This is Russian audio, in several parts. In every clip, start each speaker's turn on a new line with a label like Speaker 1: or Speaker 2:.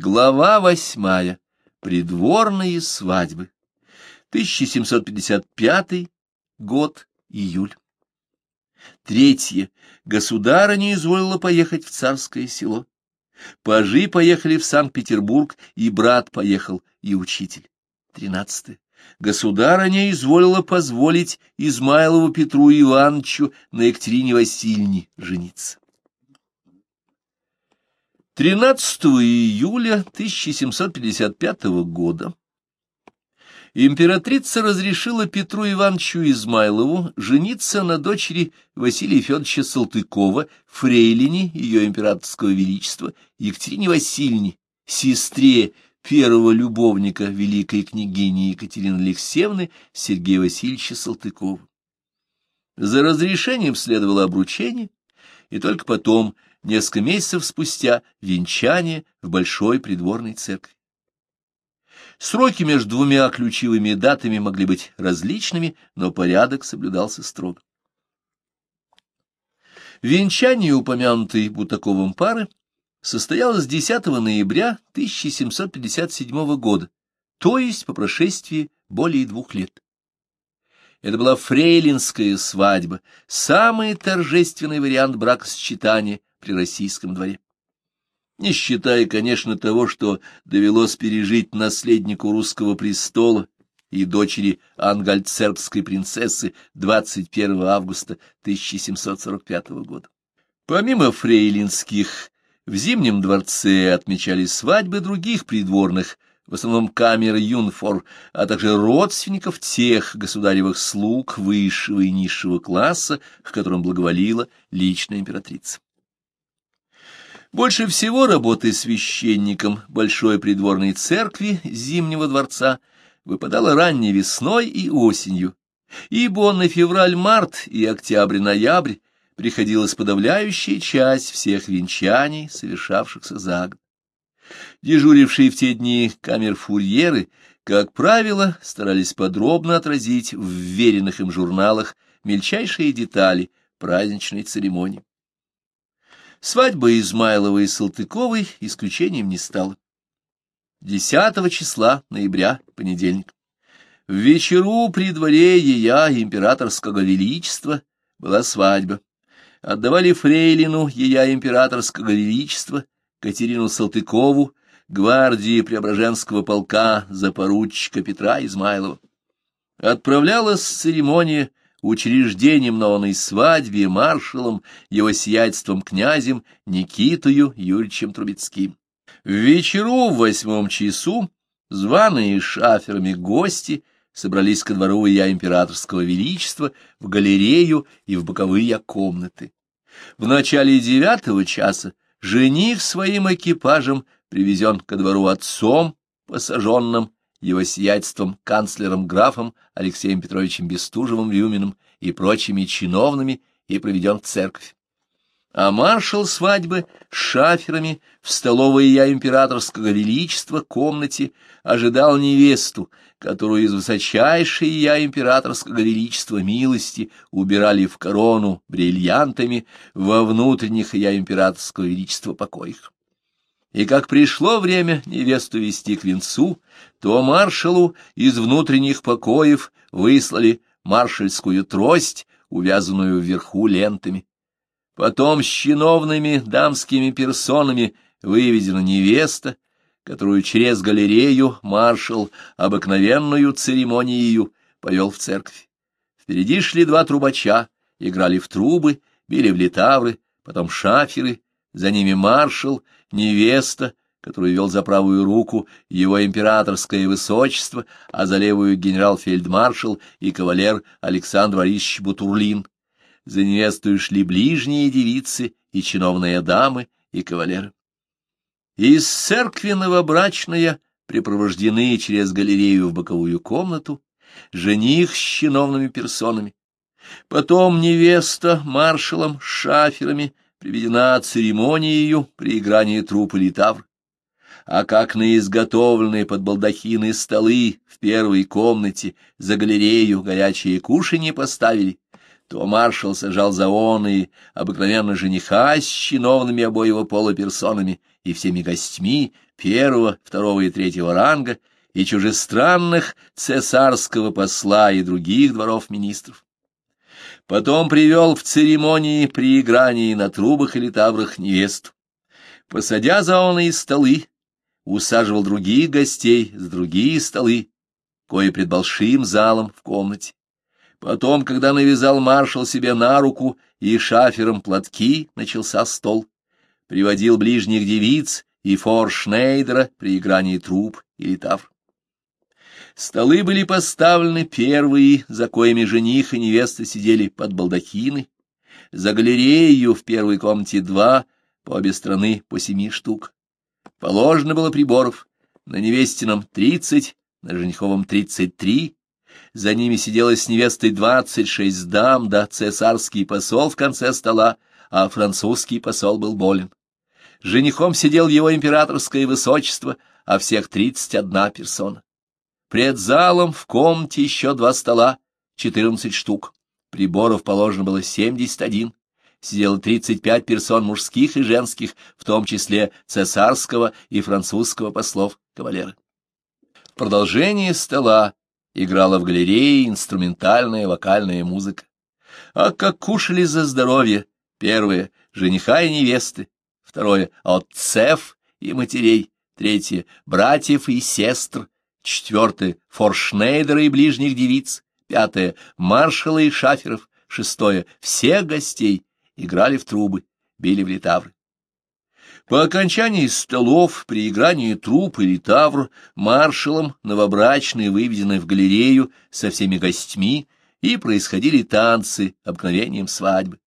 Speaker 1: Глава восьмая. Придворные свадьбы. 1755 год, июль. Третье. Государыня изволила поехать в царское село. Пажи поехали в Санкт-Петербург, и брат поехал, и учитель. Тринадцатое. Государыня изволила позволить Измайлову Петру Ивановичу на Екатерине Васильевне жениться. 13 июля 1755 года императрица разрешила Петру Ивановичу Измайлову жениться на дочери Василия Федоровича Салтыкова, фрейлине ее императорского величества Екатерине Васильевне, сестре первого любовника великой княгини Екатерины Алексеевны Сергея Васильевича Салтыкова. За разрешением следовало обручение, и только потом – несколько месяцев спустя венчание в большой придворной церкви. Сроки между двумя ключевыми датами могли быть различными, но порядок соблюдался строго. Венчание упомянутой Бутаковым пары состоялось 10 ноября 1757 года, то есть по прошествии более двух лет. Это была фрейлинская свадьба, самый торжественный вариант бракосочетания при российском дворе. Не считая, конечно, того, что довелось пережить наследнику русского престола и дочери ангальцербской принцессы 21 августа 1745 года. Помимо фрейлинских, в Зимнем дворце отмечались свадьбы других придворных, в основном камер юнфор, а также родственников тех государевых слуг высшего и низшего класса, к которым благоволила личная императрица. Больше всего работы священником Большой придворной церкви Зимнего дворца выпадало ранней весной и осенью, ибо на февраль-март и октябрь-ноябрь приходилась подавляющая часть всех венчаний, совершавшихся за год. Дежурившие в те дни камер-фурьеры, как правило, старались подробно отразить в веренных им журналах мельчайшие детали праздничной церемонии. Свадьба Измайловой и Салтыковой исключением не стала. 10 числа ноября, понедельник. В вечеру при дворе ея императорского величества была свадьба. Отдавали фрейлину ея императорского величества Катерину Салтыкову, гвардии Преображенского полка за поручика Петра Измайлова. Отправлялась церемония учреждением новой свадьбе маршалом, его сиятельством князем Никитою Юрьевичем Трубецким. В вечеру в восьмом часу званые шаферами гости собрались ко двору я императорского величества в галерею и в боковые комнаты. В начале девятого часа жених своим экипажем привезен ко двору отцом, посаженным его сиятельством канцлером-графом Алексеем Петровичем Бестужевым-Рюминым и прочими чиновными и проведен в церковь. А маршал свадьбы с шаферами в столовой я императорского величества комнате ожидал невесту, которую из высочайшей я императорского величества милости убирали в корону бриллиантами во внутренних я императорского величества покоях. И как пришло время невесту вести к венцу, то маршалу из внутренних покоев выслали маршальскую трость, увязанную вверху лентами. Потом с чиновными дамскими персонами выведена невеста, которую через галерею маршал обыкновенную церемонию повел в церковь. Впереди шли два трубача, играли в трубы, били в литавры, потом шаферы, за ними маршал, невеста, которую вел за правую руку его императорское высочество, а за левую генерал-фельдмаршал и кавалер Александр Борисович Бутурлин. За невестою шли ближние девицы и чиновные дамы и кавалеры. Из церкви новобрачная припровождены через галерею в боковую комнату, жених с чиновными персонами. Потом невеста маршалом, шаферами, приведена церемонией при игрании трупа литавр. А как на изготовленные под балдахины столы в первой комнате за галерею горячие кушанье поставили, то маршал сажал за он и обыкновенно жениха с чиновными обоего пола персонами и всеми гостьми первого, второго и третьего ранга, и чужестранных цесарского посла и других дворов министров. Потом привел в церемонии при игрании на трубах или таврах невесту. Посадя за оные столы, усаживал других гостей с другие столы, кое пред большим залом в комнате. Потом, когда навязал маршал себе на руку и шафером платки, начался стол. Приводил ближних девиц и форшнейдера при игрании труб или тавр. Столы были поставлены первые, за коими жених и невеста сидели под балдахины. За галерею в первой комнате два, по обе стороны по семи штук. Положено было приборов, на невестином тридцать, на жениховом тридцать три. За ними сидело с невестой двадцать шесть дам, да цесарский посол в конце стола, а французский посол был болен. Женихом сидел его императорское высочество, а всех тридцать одна персона. Пред залом в комнате еще два стола, четырнадцать штук. Приборов положено было семьдесят один. Сидело тридцать пять персон мужских и женских, в том числе цесарского и французского послов кавалера. В продолжении стола играла в галерее инструментальная вокальная музыка. А как кушали за здоровье! Первое — жениха и невесты. Второе — отцев и матерей. Третье — братьев и сестр четвертое — форшнейдера и ближних девиц, пятое — маршала и шаферов, шестое — всех гостей, играли в трубы, били в литавры. По окончании столов, при игрании труб или тавр, маршалом новобрачные выведены в галерею со всеми гостьми, и происходили танцы обыкновением свадьбы.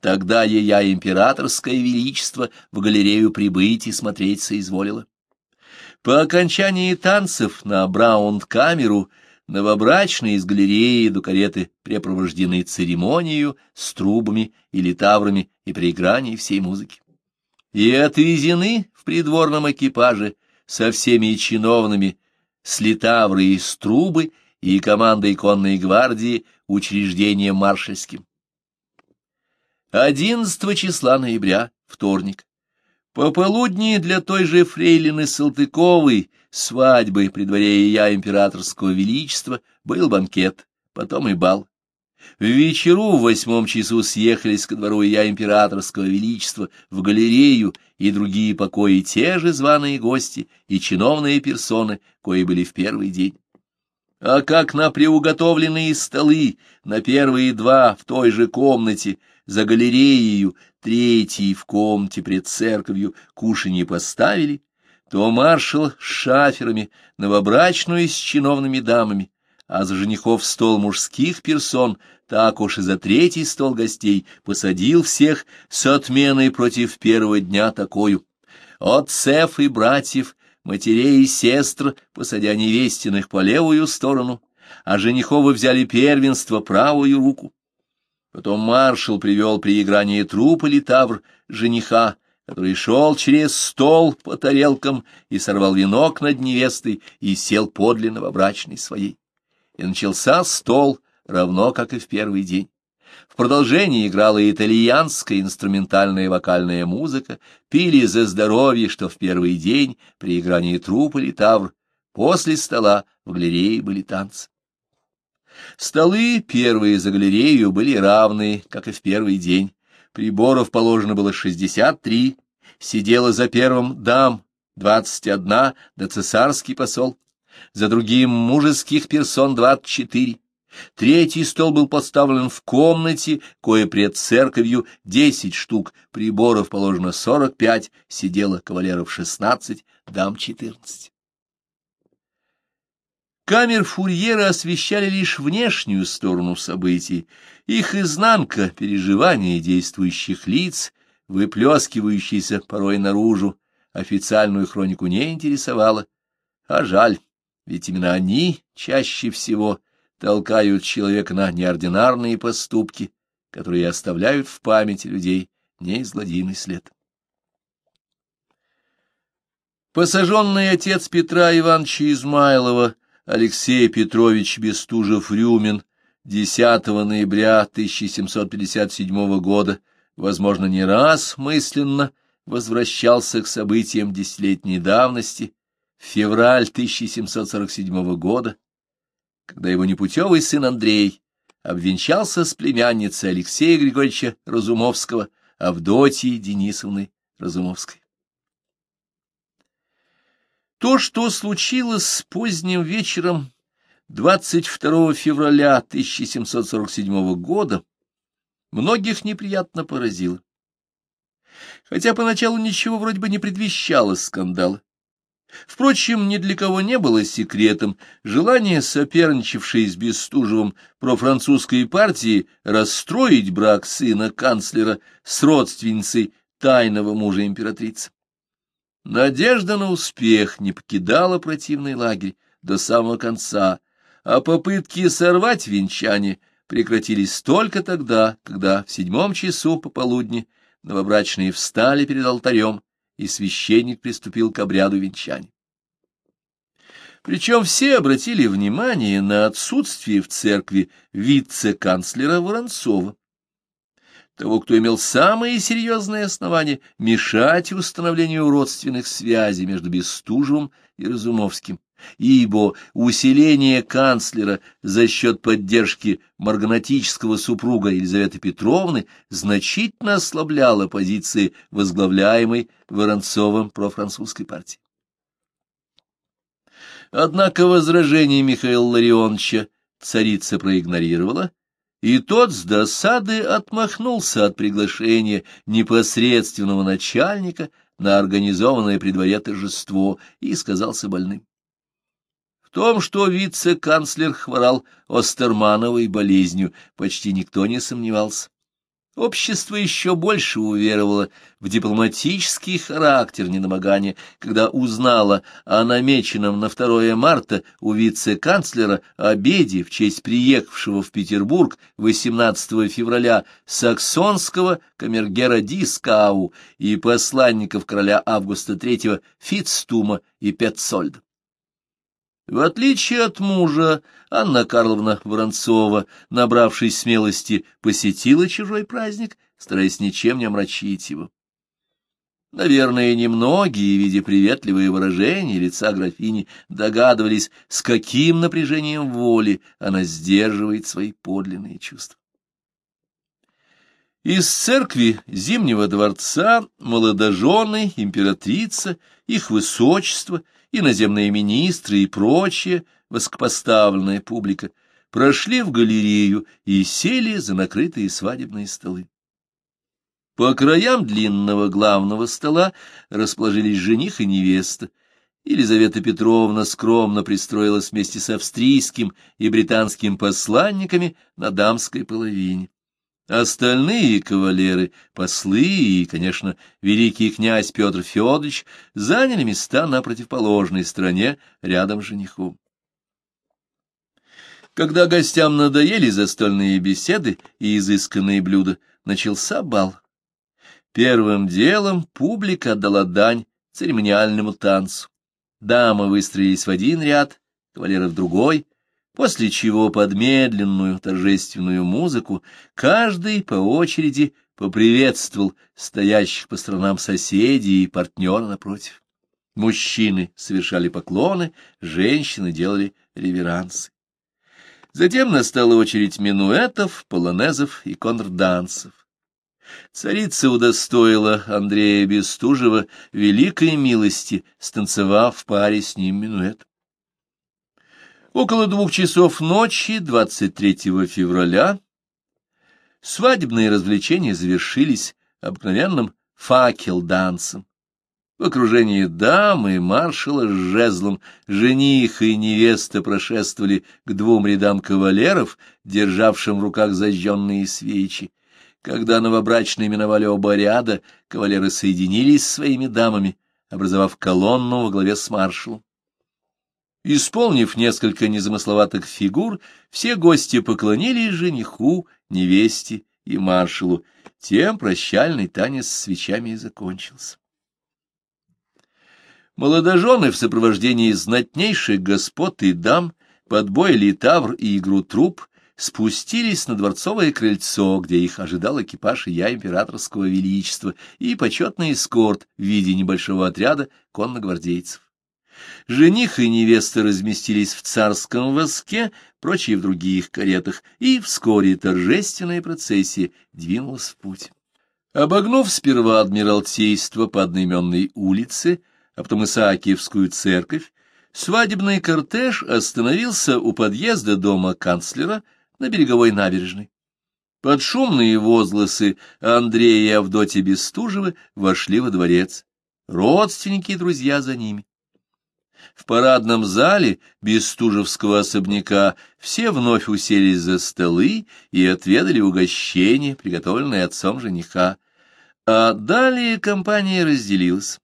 Speaker 1: Тогда ея императорское величество в галерею прибыть и смотреть соизволило. По окончании танцев на Браунд-камеру новобрачные из галереи до кареты препровождены церемонию с трубами или таврами и при игрании всей музыки. И отвезены в придворном экипаже со всеми чиновными с литавры и с трубы и командой конной гвардии учреждением маршальским. 11 числа ноября, вторник. Пополудни для той же фрейлины Салтыковой свадьбы при дворе я императорского величества был банкет, потом и бал. В вечеру в восьмом часу съехались ко двору я императорского величества в галерею и другие покои те же званые гости и чиновные персоны, кои были в первый день. А как на приуготовленные столы, на первые два в той же комнате, за галереей, третий в комнате пред церковью кушанье поставили, то маршал с шаферами, новобрачную с чиновными дамами, а за женихов стол мужских персон, так уж и за третий стол гостей посадил всех с отменой против первого дня такую. Отцев и братьев, матерей и сестр, посадя невестиных по левую сторону, а жениховы взяли первенство правую руку. Потом маршал привел при игрании труп или тавр жениха, который шел через стол по тарелкам и сорвал венок над невестой и сел подле новобрачной своей. И начался стол, равно как и в первый день. В продолжении играла итальянская инструментальная вокальная музыка, пили за здоровье, что в первый день при игрании труп или тавр, после стола в галерее были танцы. Столы, первые за галерею, были равны, как и в первый день. Приборов положено было шестьдесят три, сидела за первым дам двадцать одна, да цесарский посол, за другим мужеских персон двадцать четыре. Третий стол был поставлен в комнате, кое пред церковью десять штук, приборов положено сорок пять, сидело кавалеров шестнадцать, дам четырнадцать. Камер Фурьера освещали лишь внешнюю сторону событий, их изнанка, переживания действующих лиц, выплескивающиеся порой наружу, официальную хронику не интересовала. А жаль, ведь именно они чаще всего толкают человека на неординарные поступки, которые оставляют в памяти людей неизгладимый след. Посаженный отец Петра Ивановича Измайлова Алексей Петрович Бестужев-Рюмин 10 ноября 1757 года, возможно, не раз мысленно возвращался к событиям десятилетней давности, февраль 1747 года, когда его непутевый сын Андрей обвенчался с племянницей Алексея Григорьевича Разумовского, Авдотьей Денисовной Разумовской. То, что случилось с поздним вечером 22 февраля 1747 года, многих неприятно поразило. Хотя поначалу ничего вроде бы не предвещало скандала. Впрочем, ни для кого не было секретом желание соперничавшей с Бестужевым профранцузской партии расстроить брак сына канцлера с родственницей тайного мужа императрицы. Надежда на успех не покидала противный лагерь до самого конца, а попытки сорвать венчание прекратились только тогда, когда в седьмом часу пополудни новобрачные встали перед алтарем, и священник приступил к обряду венчания. Причем все обратили внимание на отсутствие в церкви вице-канцлера Воронцова, того, кто имел самые серьезные основания мешать установлению родственных связей между Бестужевым и Разумовским, ибо усиление канцлера за счет поддержки марганатического супруга Елизаветы Петровны значительно ослабляло позиции возглавляемой Воронцовым профранцузской партии. Однако возражение Михаила Ларионовича царица проигнорировала, и тот с досады отмахнулся от приглашения непосредственного начальника на организованное при дворе торжество и сказался больным. В том, что вице-канцлер хворал Остермановой болезнью, почти никто не сомневался. Общество еще больше уверовало в дипломатический характер недомогания, когда узнало о намеченном на 2 марта у вице-канцлера обеде в честь приехавшего в Петербург 18 февраля саксонского камергера Дискау и посланников короля Августа III Фитстума и Петцольда. В отличие от мужа, Анна Карловна Воронцова, набравшись смелости, посетила чужой праздник, стараясь ничем не омрачить его. Наверное, немногие, видя приветливые выражения лица графини, догадывались, с каким напряжением воли она сдерживает свои подлинные чувства. Из церкви Зимнего дворца молодожены, императрица, их высочество — иноземные министры и прочая высокопоставленная публика прошли в галерею и сели за накрытые свадебные столы. По краям длинного главного стола расположились жених и невеста. Елизавета Петровна скромно пристроилась вместе с австрийским и британским посланниками на дамской половине. Остальные кавалеры, послы и, конечно, великий князь Петр Федорович заняли места на противоположной стороне рядом с женихом. Когда гостям надоели застольные беседы и изысканные блюда, начался бал. Первым делом публика отдала дань церемониальному танцу. Дамы выстроились в один ряд, кавалеры в другой — после чего под медленную торжественную музыку каждый по очереди поприветствовал стоящих по сторонам соседей и партнера напротив. Мужчины совершали поклоны, женщины делали реверансы. Затем настала очередь минуэтов, полонезов и контрдансов. Царица удостоила Андрея Бестужева великой милости, станцевав в паре с ним минуэт. Около двух часов ночи, 23 февраля, свадебные развлечения завершились обыкновенным факел-дансом. В окружении дамы маршала с жезлом жених и невеста прошествовали к двум рядам кавалеров, державшим в руках зажженные свечи. Когда новобрачные миновали оба ряда, кавалеры соединились с своими дамами, образовав колонну во главе с маршалом. Исполнив несколько незамысловатых фигур, все гости поклонились жениху, невесте и маршалу. Тем прощальный танец с свечами и закончился. Молодожены в сопровождении знатнейших господ и дам, под бой литавр и игру труп, спустились на дворцовое крыльцо, где их ожидал экипаж я императорского величества и почетный эскорт в виде небольшого отряда конногвардейцев. Жених и невеста разместились в царском воске, прочие в других каретах, и вскоре торжественная процессия двинулась в путь. Обогнув сперва Адмиралтейство по одноименной улице, а потом Исаакиевскую церковь, свадебный кортеж остановился у подъезда дома канцлера на береговой набережной. Под шумные возгласы Андрея и Авдотья Бестужевы вошли во дворец. Родственники и друзья за ними. В парадном зале Бестужевского особняка все вновь уселись за столы и отведали угощение, приготовленное отцом жениха. А далее компания разделилась.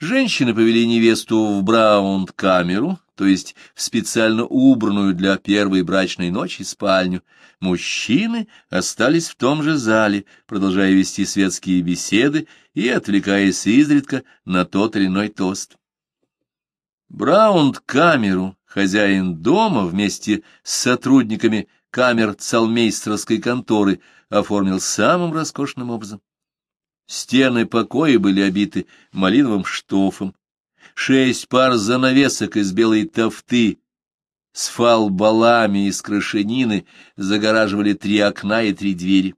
Speaker 1: Женщины повели невесту в Браунд-камеру, то есть в специально убранную для первой брачной ночи спальню. Мужчины остались в том же зале, продолжая вести светские беседы и отвлекаясь изредка на тот или иной тост. Браунд-камеру хозяин дома вместе с сотрудниками камер цалмейстерской конторы оформил самым роскошным образом. Стены покоя были обиты малиновым штофом, шесть пар занавесок из белой тофты с фалбалами из крашенины загораживали три окна и три двери.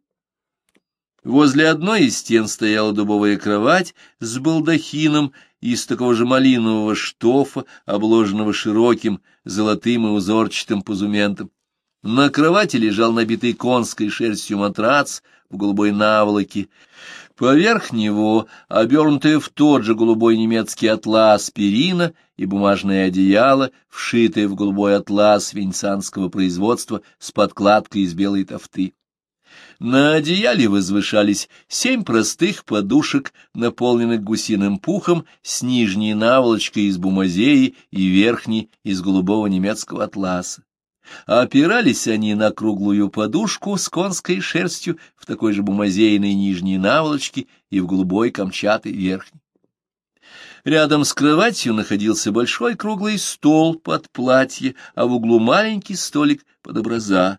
Speaker 1: Возле одной из стен стояла дубовая кровать с балдахином из такого же малинового штофа, обложенного широким золотым и узорчатым позументом. На кровати лежал набитый конской шерстью матрац в голубой наволоке. Поверх него, обернутая в тот же голубой немецкий атлас перина и бумажное одеяло, вшитое в голубой атлас венецианского производства с подкладкой из белой тофты. На одеяле возвышались семь простых подушек, наполненных гусиным пухом, с нижней наволочкой из бумазеи и верхней из голубого немецкого атласа. Опирались они на круглую подушку с конской шерстью в такой же бумазейной нижней наволочке и в голубой камчатой верхней. Рядом с кроватью находился большой круглый стол под платье, а в углу маленький столик под образа.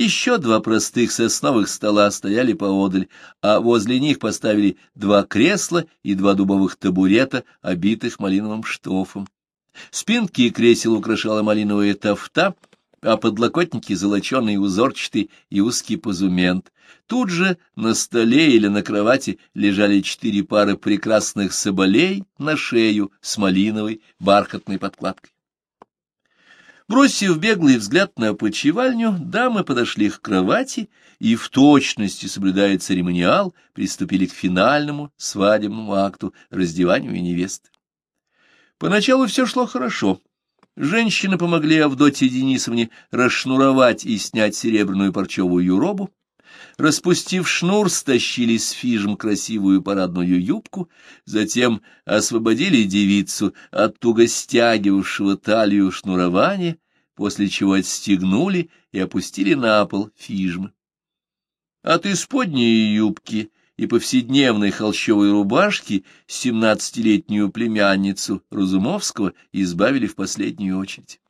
Speaker 1: Еще два простых сосновых стола стояли поодаль, а возле них поставили два кресла и два дубовых табурета, обитых малиновым штофом. Спинки кресел украшала малиновая тафта — а подлокотники золоченый узорчатый и узкий позумент. Тут же на столе или на кровати лежали четыре пары прекрасных соболей на шею с малиновой бархатной подкладкой. Бросив беглый взгляд на почевальню, дамы подошли к кровати и, в точности соблюдая церемониал, приступили к финальному свадебному акту раздеванию невесты. Поначалу все шло хорошо. Женщины помогли Авдотье Денисовне расшнуровать и снять серебряную парчевую робу, распустив шнур, стащили с фижм красивую парадную юбку, затем освободили девицу от туго стягивавшего талию шнурования, после чего отстегнули и опустили на пол фижмы. От исподней юбки и повседневной холщовой рубашки семнадцатилетнюю племянницу Разумовского избавили в последнюю очередь.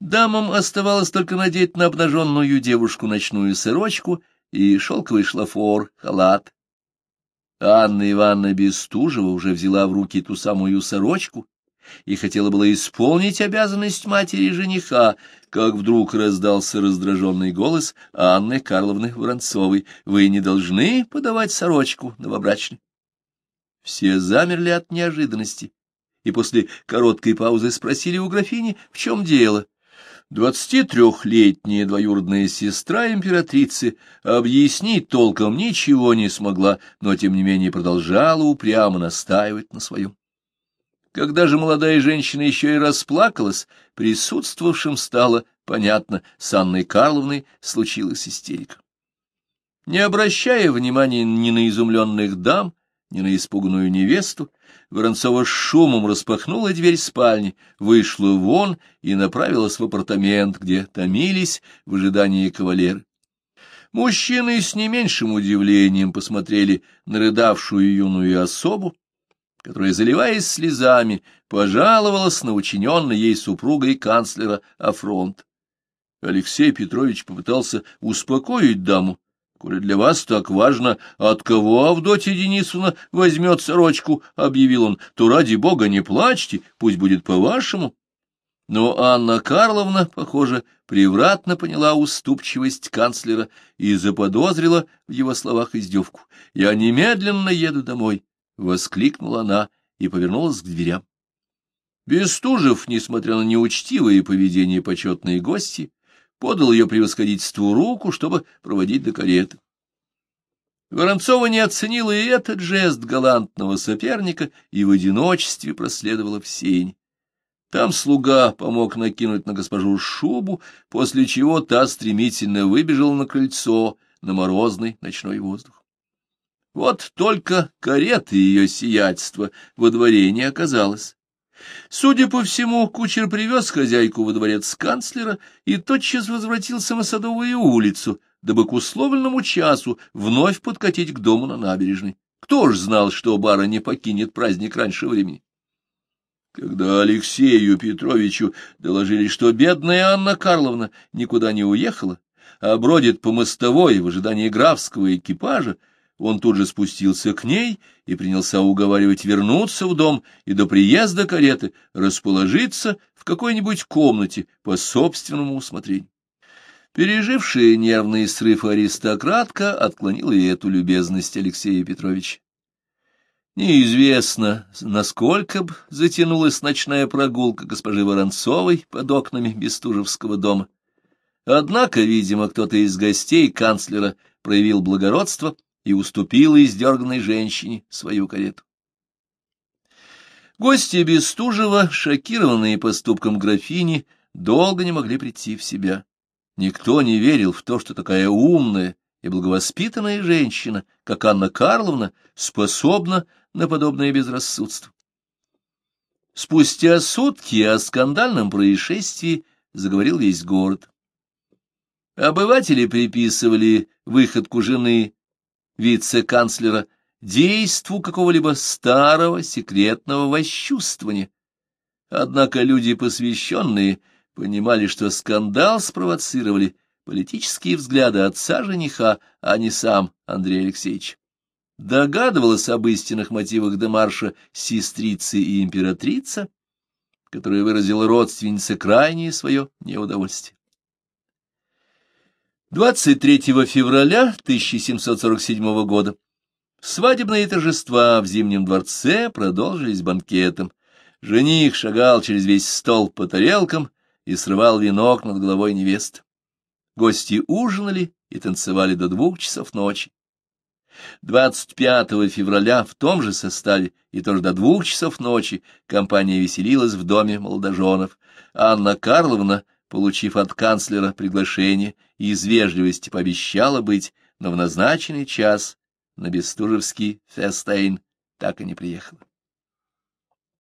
Speaker 1: Дамам оставалось только надеть на обнаженную девушку ночную сорочку и шелковый шлафор, халат. Анна Ивановна Бестужева уже взяла в руки ту самую сорочку и хотела было исполнить обязанность матери жениха, как вдруг раздался раздраженный голос Анны Карловны Воронцовой. «Вы не должны подавать сорочку новобрачной». Все замерли от неожиданности и после короткой паузы спросили у графини, в чем дело. Двадцати трехлетняя двоюродная сестра императрицы объяснить толком ничего не смогла, но тем не менее продолжала упрямо настаивать на своем. Когда же молодая женщина еще и расплакалась, присутствовавшим стало понятно, с Анной Карловной случилась истерика. Не обращая внимания ни на изумленных дам, ни на испуганную невесту, Воронцова шумом распахнула дверь спальни, вышла вон и направилась в апартамент, где томились в ожидании кавалеры. Мужчины с не меньшим удивлением посмотрели на рыдавшую юную особу, которая, заливаясь слезами, пожаловалась на учиненный ей супругой канцлера афронт. Алексей Петрович попытался успокоить даму. «Коли для вас так важно, от кого Авдотья Денисовна возьмет сорочку, — объявил он, — то ради бога не плачьте, пусть будет по-вашему». Но Анна Карловна, похоже, превратно поняла уступчивость канцлера и заподозрила в его словах издевку. «Я немедленно еду домой», — воскликнула она и повернулась к дверям. Бестужев, несмотря на неучтивое поведение почетной гости, подал ее превосходительству руку, чтобы проводить до кареты. Воронцова не оценила и этот жест галантного соперника и в одиночестве проследовала в сень. Там слуга помог накинуть на госпожу шубу, после чего та стремительно выбежала на крыльцо на морозный ночной воздух. Вот только кареты ее сиятельства во дворе не оказалось. Судя по всему, кучер привез хозяйку во дворец канцлера и тотчас возвратился на Садовую улицу, дабы к условленному часу вновь подкатить к дому на набережной. Кто ж знал, что бара не покинет праздник раньше времени? Когда Алексею Петровичу доложили, что бедная Анна Карловна никуда не уехала, а бродит по мостовой в ожидании графского экипажа, он тут же спустился к ней и принялся уговаривать вернуться в дом и до приезда кареты расположиться в какой-нибудь комнате по собственному усмотрению. Пережившая нервный срыв аристократка отклонила и эту любезность Алексея Петровича. Неизвестно, насколько б затянулась ночная прогулка госпожи Воронцовой под окнами Бестужевского дома. Однако, видимо, кто-то из гостей канцлера проявил благородство и уступила издерганной женщине свою карету. Гости Бестужева, шокированные поступком графини, долго не могли прийти в себя. Никто не верил в то, что такая умная и благовоспитанная женщина, как Анна Карловна, способна на подобное безрассудство. Спустя сутки о скандальном происшествии заговорил весь город. Обыватели приписывали выходку жены вице-канцлера действу какого-либо старого секретного восчувствования. Однако люди посвященные понимали, что скандал спровоцировали политические взгляды отца жениха, а не сам Андрей Алексеевич. Догадывалась об истинных мотивах Демарша сестрицы и императрица, которая выразила родственнице крайнее свое неудовольствие. 23 февраля 1747 года свадебные торжества в Зимнем дворце продолжились банкетом. Жених шагал через весь стол по тарелкам и срывал венок над головой невесты. Гости ужинали и танцевали до двух часов ночи. 25 февраля в том же составе и тоже до двух часов ночи компания веселилась в доме молодоженов. Анна Карловна получив от канцлера приглашение, и из вежливости пообещала быть, но в назначенный час на Бестужевский фестейн так и не приехала.